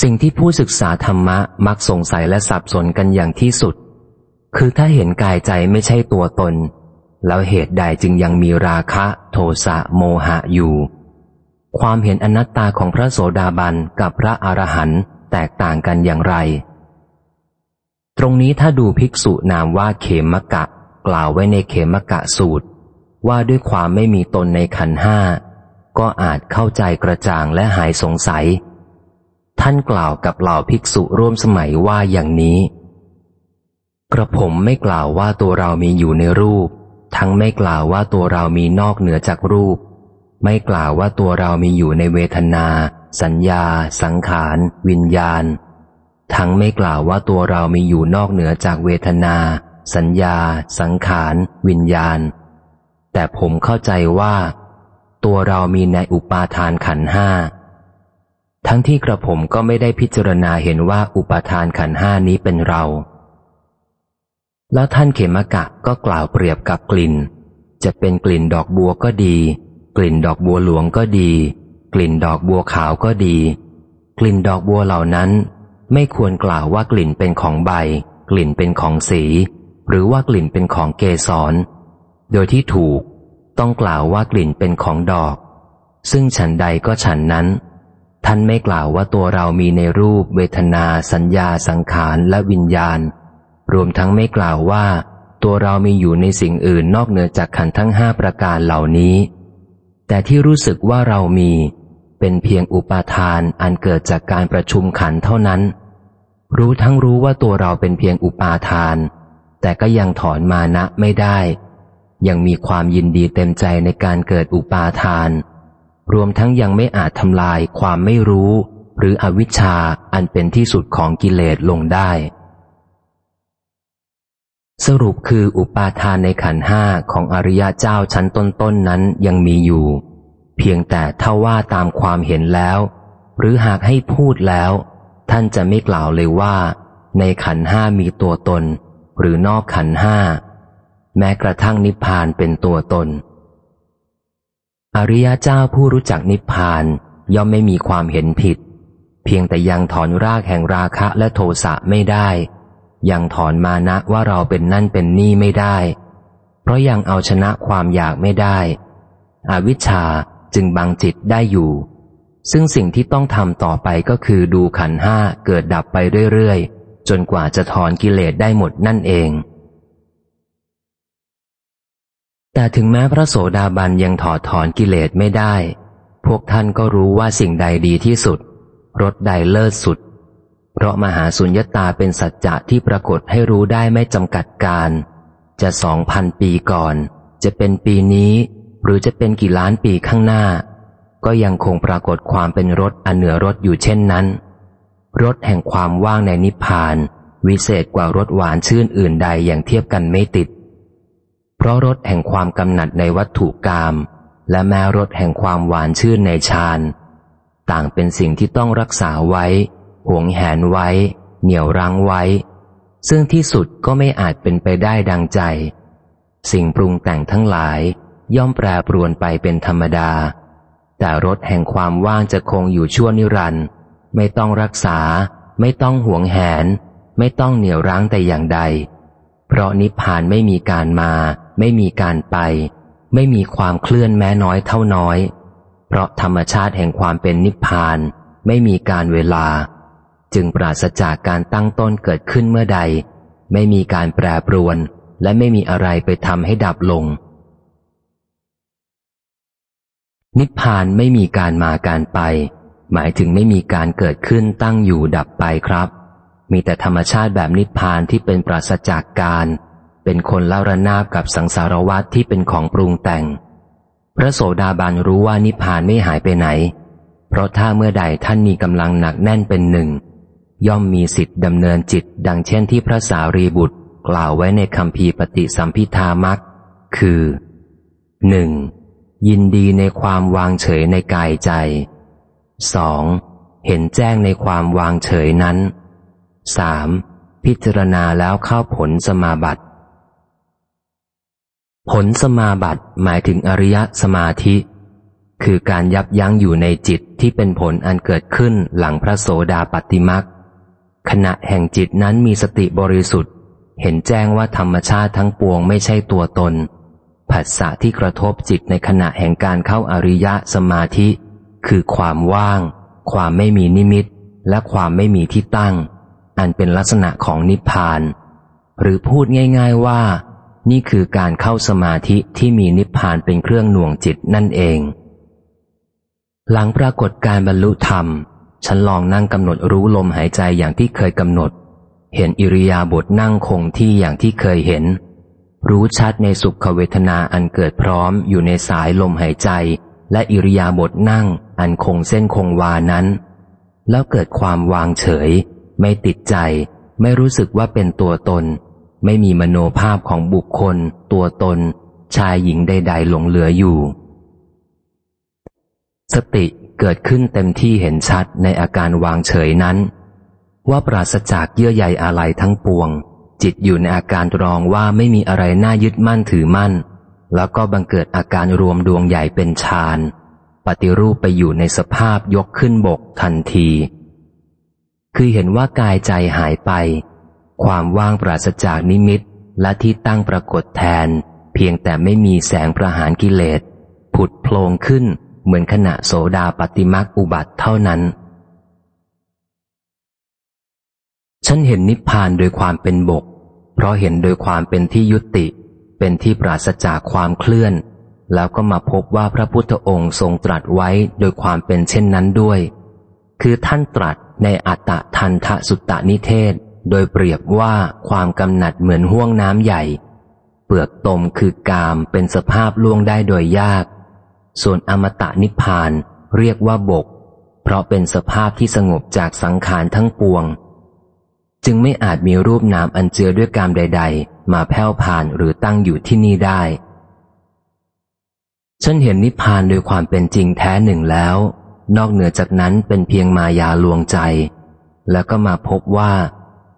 สิ่งที่ผู้ศึกษาธรรมะมักสงสัยและสับสนกันอย่างที่สุด คือถ้าเห็นกายใจไม่ใช่ตัวตน แล้วเหตุใดจึงยังมีราคะ โทสะโมหะอยู่ ความเห็นอนัตตาของพระโสดาบันกับพระอรหันต์แตกต่างกันอย่างไร ตรงนี้ถ้าดูภิกษุนามว่าเขมกะ กล่าวไว้ในเขมกะสูตร ว่าด้วยความไม่มีตนในขันห้าก็อาจเข้าใจกระจ่างและหายสงสัย ท่านกล่าวกับเหล่าภิกษุร่วมสมัยว่าอย่างนี้ กระผมไม่กล่าวว่าตัวเรามีอยู่ในรูป ทั้งไม่กล่าวว่าตัวเรามีนอกเหนือจากรูป ไม่กล่าวว่าตัวเรามีอยู่ในเวทนา สัญญา สังขาร วิญญาณ ทั้งไม่กล่าวว่าตัวเรามีอยู่นอกเหนือจากเวทนา สัญญา สังขาร วิญญาณ แต่ผมเข้าใจว่า ตัวเรามีในอุปาทานขันห้า ทั้งที่กระผมก็ไม่ได้พิจารณาเห็นว่าอุปทานขันห้านี้เป็นเรา แล้วท่านเขมกะก็กล่าวเปรียบกับกลิ่น จะเป็นกลิ่นดอกบัวก็ดี กลิ่นดอกบัวหลวงก็ดี กลิ่นดอกบัวขาวก็ดี กลิ่นดอกบัวเหล่านั้น ไม่ควรกล่าวว่ากลิ่นเป็นของใบ กลิ่นเป็นของสี หรือว่ากลิ่นเป็นของเกสร โดยที่ถูกต้องกล่าวว่ากลิ่นเป็นของดอก ซึ่งฉันใดก็ฉันนั้น ท่านไม่กล่าวว่าตัวเรามีในรูป เวทนา สัญญา สังขาร และวิญญาณ รวมทั้งไม่กล่าวว่า ตัวเรามีอยู่ในสิ่งอื่นนอกเหนือจากขันธ์ทั้งห้าประการเหล่านี้ แต่ที่รู้สึกว่าเรามี เป็นเพียงอุปาทานอันเกิดจากการประชุมขันธ์เท่านั้น รู้ทั้งรู้ว่าตัวเราเป็นเพียงอุปาทาน แต่ก็ยังถอนมานะไม่ได้ ยังมีความยินดีเต็มใจในการเกิดอุปาทาน รวมทั้งยังไม่อาจทำลายความไม่รู้ หรืออวิชชาอันเป็นที่สุดของกิเลสลงได้ สรุปคืออุปาทานในขันห้าของอริยเจ้าชั้นต้นๆนนั้นยังมีอยู่ เพียงแต่ถ้าว่าตามความเห็นแล้ว หรือหากให้พูดแล้ว ท่านจะไม่กล่าวเลยว่า ในขันห้ามีตัวตน หรือนอกขันห้า แม้กระทั่งนิพพานเป็นตัวตน อริยะเจ้าผู้รู้จักนิพพาน ย่อมไม่มีความเห็นผิด เพียงแต่ยังถอนรากแห่งราคะและโทสะไม่ได้ ยังถอนมานะว่าเราเป็นนั่นเป็นนี่ไม่ได้ เพราะยังเอาชนะความอยากไม่ได้ อวิชชาจึงบังจิตได้อยู่ ซึ่งสิ่งที่ต้องทำต่อไปก็คือดูขันห้าเกิดดับไปเรื่อยๆ จนกว่าจะถอนกิเลสได้หมดนั่นเอง แต่ถึงแม้พระโสดาบันยังถอดถอนกิเลสไม่ได้ พวกท่านก็รู้ว่าสิ่งใดดีที่สุดรสใดเลิศสุด เพราะมหาสุญญตาเป็นสัจจะที่ปรากฏให้รู้ได้ไม่จำกัดการ จะสองพันปีก่อน จะเป็นปีนี้ หรือจะเป็นกี่ล้านปีข้างหน้า ก็ยังคงปรากฏความเป็นรสอันเหนือรสอยู่เช่นนั้นรสแห่งความว่างในนิพพาน วิเศษกว่ารสหวานชื่นอื่นใดอย่างเทียบกันไม่ติด ราะรสแห่งความกำหนัดในวัตถุกรรมและแม้รสแห่งความหวานชื่นในฌานต่างเป็นสิ่งที่ต้องรักษาไว้ หวงแหนไว้ เหนี่ยวรั้งไว้ ซึ่งที่สุดก็ไม่อาจเป็นไปได้ดังใจ สิ่งปรุงแต่งทั้งหลาย ย่อมแปรปรวนไปเป็นธรรมดา แต่รสแห่งความว่างจะคงอยู่ชั่วนิรันดร์ไม่ต้องรักษา ไม่ต้องหวงแหน ไม่ต้องเหนี่ยวรั้งแต่อย่างใด เพราะนิพพานไม่มีการมา ไม่มีการไป ไม่มีความเคลื่อนแม้น้อยเท่าน้อย เพราะธรรมชาติแห่งความเป็นนิพพาน ไม่มีการเวลา จึงปราศจากการตั้งต้นเกิดขึ้นเมื่อใด ไม่มีการแปรปรวน และไม่มีอะไรไปทำให้ดับลง นิพพานไม่มีการมาการไป หมายถึงไม่มีการเกิดขึ้นตั้งอยู่ดับไปครับ มีแต่ธรรมชาติแบบนิพพานที่เป็นปราศจากการ เป็นคนเล่าระนาบกับสังสารวัฏที่เป็นของปรุงแต่ง พระโสดาบันรู้ว่านิพพานไม่หายไปไหน เพราะถ้าเมื่อใดท่านมีกำลังหนักแน่นเป็นหนึ่ง ย่อมมีสิทธิ์ดำเนินจิต ดังเช่นที่พระสารีบุตรกล่าวไว้ในคำพีปฏิสัมพิธามักคือหนึ่งยินดีในความวางเฉยในกายใจสองเห็นแจ้งในความวางเฉยนั้นสามพิจารณาแล้วเข้าผลสมาบัติ ผลสมาบัติหมายถึงอริยสมาธิ คือการยับยั้งอยู่ในจิตที่เป็นผลอันเกิดขึ้นหลังพระโสดาปติมักขณะแห่งจิตนั้นมีสติบริสุทธิ์ เห็นแจ้งว่าธรรมชาติทั้งปวงไม่ใช่ตัวตน ผัสสะที่กระทบจิตในขณะแห่งการเข้าอริยสมาธิ คือความว่าง ความไม่มีนิมิต และความไม่มีที่ตั้ง อันเป็นลักษณะของนิพพาน หรือพูดง่าย ๆว่า นี่คือการเข้าสมาธิที่มีนิพพานเป็นเครื่องหน่วงจิตนั่นเอง หลังปรากฏการบรรลุธรรม ฉันลองนั่งกำหนดรู้ลมหายใจอย่างที่เคยกำหนด เห็นอิริยาบถนั่งคงที่อย่างที่เคยเห็น รู้ชัดในสุขเวทนาอันเกิดพร้อมอยู่ในสายลมหายใจ และอิริยาบถนั่งอันคงเส้นคงวานั้น แล้วเกิดความวางเฉย ไม่ติดใจ ไม่รู้สึกว่าเป็นตัวตน ไม่มีมโนภาพของบุคคล ตัวตน ชายหญิงใดๆหลงเหลืออยู่ สติเกิดขึ้นเต็มที่เห็นชัดในอาการวางเฉยนั้น ว่าปราศจากเยื่อใยอะไรทั้งปวง จิตอยู่ในอาการรองว่าไม่มีอะไรน่ายึดมั่นถือมั่น แล้วก็บังเกิดอาการรวมดวงใหญ่เป็นฌานปฏิรูปไปอยู่ในสภาพยกขึ้นบกทันที คือเห็นว่ากายใจหายไป ความว่างปราศจากนิมิตและที่ตั้งปรากฏแทน เพียงแต่ไม่มีแสงประหารกิเลส ผุดโผล่ขึ้นเหมือนขณะโสดาปฏิมักอุบัติเท่านั้น ฉันเห็นนิพพานโดยความเป็นบก เพราะเห็นโดยความเป็นที่ยุติ เป็นที่ปราศจากความเคลื่อน แล้วก็มาพบว่าพระพุทธองค์ทรงตรัสไว้โดยความเป็นเช่นนั้นด้วย คือท่านตรัสในอัตตะทันทสุตตนิเทศ โดยเปรียบว่าความกำหนัดเหมือนห่วงน้ำใหญ่ เปลือกตมคือกามเป็นสภาพล่วงได้โดยยาก ส่วนอมตะนิพพานเรียกว่าบก เพราะเป็นสภาพที่สงบจากสังขารทั้งปวง จึงไม่อาจมีรูปนามอันเจือด้วยกามใด ๆ มาแผ่วผ่านหรือตั้งอยู่ที่นี่ได้ ฉันเห็นนิพพานโดยความเป็นจริงแท้หนึ่งแล้ว นอกเหนือจากนั้นเป็นเพียงมายาลวงใจ แล้วก็มาพบว่า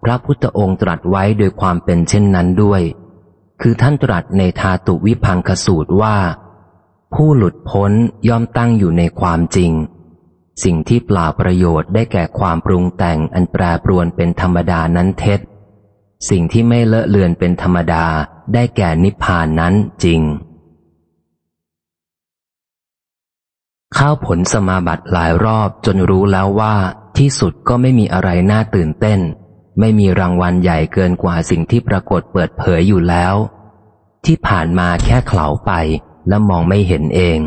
พระพุทธองค์ตรัสไว้โดยความเป็นเช่นนั้นด้วย คือท่านตรัสในทาตุวิพังคสูตรว่า ผู้หลุดพ้นย่อมตั้งอยู่ในความจริง สิ่งที่เปล่าประโยชน์ได้แก่ความปรุงแต่งอันแปรปรวนเป็นธรรมดานั้นเท็จ สิ่งที่ไม่เลอะเลือนเป็นธรรมดาได้แก่นิพพานนั้นจริง ข้าวผลสมาบัติหลายรอบจนรู้แล้วว่าที่สุดก็ไม่มีอะไรน่าตื่นเต้น ไม่มีรางวัลใหญ่เกินกว่าสิ่งที่ปรากฏเปิดเผยอยู่แล้ว ที่ผ่านมาแค่เขลาไปและมองไม่เห็นเอง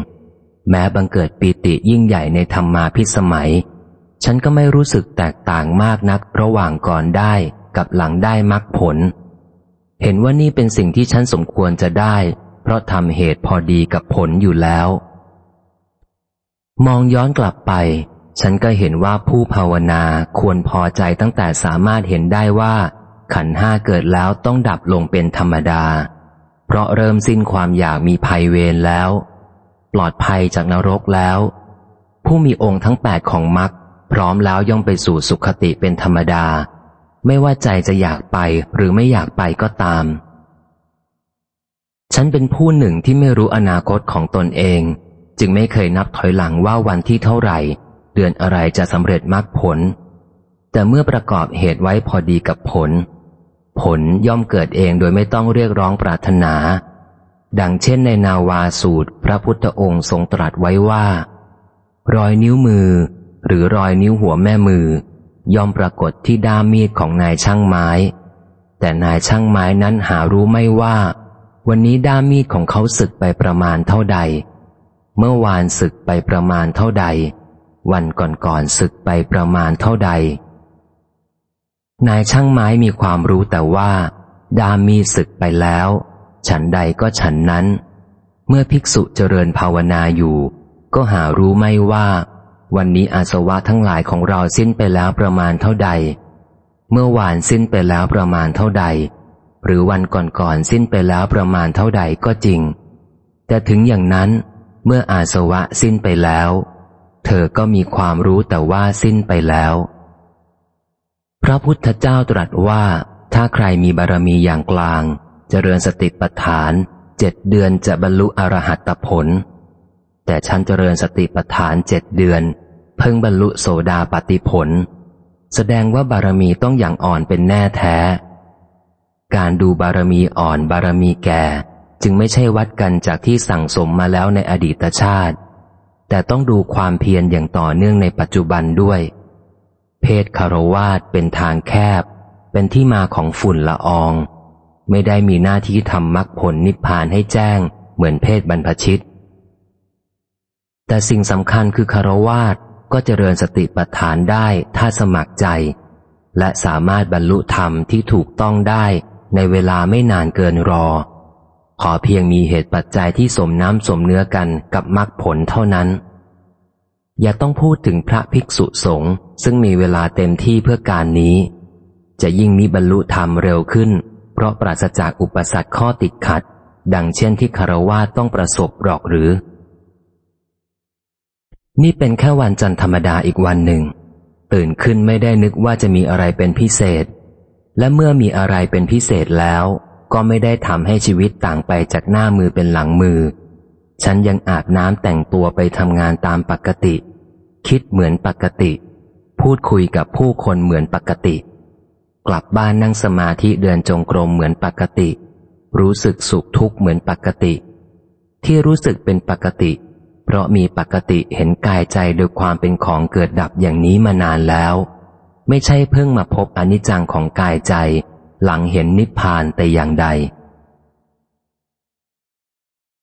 แม้บังเกิดปีติยิ่งใหญ่ในธรรมาพิสมัย ฉันก็ไม่รู้สึกแตกต่างมากนักระหว่างก่อนได้กับหลังได้มรรคผล เห็นว่านี่เป็นสิ่งที่ฉันสมควรจะได้ เพราะทำเหตุพอดีกับผลอยู่แล้ว มองย้อนกลับไป ฉันก็เห็นว่าผู้ภาวนาควรพอใจตั้งแต่สามารถเห็นได้ว่า ขันห้าเกิดแล้วต้องดับลงเป็นธรรมดา เพราะเริ่มสิ้นความอยากมีภัยเวรแล้ว ปลอดภัยจากนรกแล้ว ผู้มีองค์ทั้งแปดของมรรคพร้อมแล้วย่อมไปสู่สุขติเป็นธรรมดา ไม่ว่าใจจะอยากไปหรือไม่อยากไปก็ตาม ฉันเป็นผู้หนึ่งที่ไม่รู้อนาคตของตนเอง จึงไม่เคยนับถอยหลังว่าวันที่เท่าไหร่ เดือนอะไรจะสำเร็จมรรคผล แต่เมื่อประกอบเหตุไว้พอดีกับผล ผลย่อมเกิดเองโดยไม่ต้องเรียกร้องปรารถนา ดังเช่นในนาวาสูตร พระพุทธองค์ทรงตรัสไว้ว่า รอยนิ้วมือ หรือรอยนิ้วหัวแม่มือ ย่อมปรากฏที่ด้ามมีดของนายช่างไม้ แต่นายช่างไม้นั้นหารู้ไม่ว่า วันนี้ด้ามมีดของเขาศึกไปประมาณเท่าใด เมื่อวานศึกไปประมาณเท่าใด วันก่อนๆศึกไปประมาณเท่าใด นายช่างไม้มีความรู้แต่ว่า ดามีศึกไปแล้ว ฉันใดก็ฉันนั้น เมื่อภิกษุเจริญภาวนาอยู่ ก็หารู้ไม่ว่า วันนี้อาสวะทั้งหลายของเราสิ้นไปแล้วประมาณเท่าใด เมื่อวานสิ้นไปแล้วประมาณเท่าใด หรือวันก่อนๆสิ้นไปแล้วประมาณเท่าใดก็จริง แต่ถึงอย่างนั้น เมื่ออาสวะสิ้นไปแล้ว เธอก็มีความรู้แต่ว่าสิ้นไปแล้ว พระพุทธเจ้าตรัสว่าถ้าใครมีบารมีอย่างกลางจเจริญสติปัฏฐานเจ็ดเดือนจะบรรลุอรหัตผล แต่ฉันเจริญสติปัฏฐานเจ็ดเดือน เพิ่งบรรลุโสดาปติผล แสดงว่าบารมีต้องอย่างอ่อนเป็นแน่แท้ การดูบารมีอ่อนบารมีแก่ จึงไม่ใช่วัดกันจากที่สั่งสมมาแล้วในอดีตชาติ แต่ต้องดูความเพียรอย่างต่อเนื่องในปัจจุบันด้วย เพศคารวาสเป็นทางแคบ เป็นที่มาของฝุ่นละออง ไม่ได้มีหน้าที่ทำมรรคผลนิพพานให้แจ้ง เหมือนเพศบรรพชิต แต่สิ่งสำคัญคือคารวาสก็เจริญสติปัฏฐานได้ถ้าสมัครใจ และสามารถบรรลุธรรมที่ถูกต้องได้ในเวลาไม่นานเกินรอ ขอเพียงมีเหตุปัจจัยที่สมน้ำสมเนื้อกันกับมรรคผลเท่านั้น อย่าต้องพูดถึงพระภิกษุสงฆ์ซึ่งมีเวลาเต็มที่เพื่อการนี้ จะยิ่งมีบรรลุธรรมเร็วขึ้น เพราะปราศจากอุปสรรคข้อติดขัด ดังเช่นที่คารวาต้องประสบหรอกหรือ นี่เป็นแค่วันจันทร์ธรรมดาอีกวันหนึ่ง ตื่นขึ้นไม่ได้นึกว่าจะมีอะไรเป็นพิเศษ และเมื่อมีอะไรเป็นพิเศษแล้ว ก็ไม่ได้ทำให้ชีวิตต่างไปจากหน้ามือเป็นหลังมือ ฉันยังอาบน้ำแต่งตัวไปทำงานตามปกติ คิดเหมือนปกติ พูดคุยกับผู้คนเหมือนปกติ กลับบ้านนั่งสมาธิเดินจงกรมเหมือนปกติ รู้สึกสุขทุกข์เหมือนปกติ ที่รู้สึกเป็นปกติ เพราะมีปกติเห็นกายใจโดยความเป็นของเกิดดับอย่างนี้มานานแล้ว ไม่ใช่เพิ่งมาพบอนิจจังของกายใจ หลังเห็นนิพพานแต่อย่างใด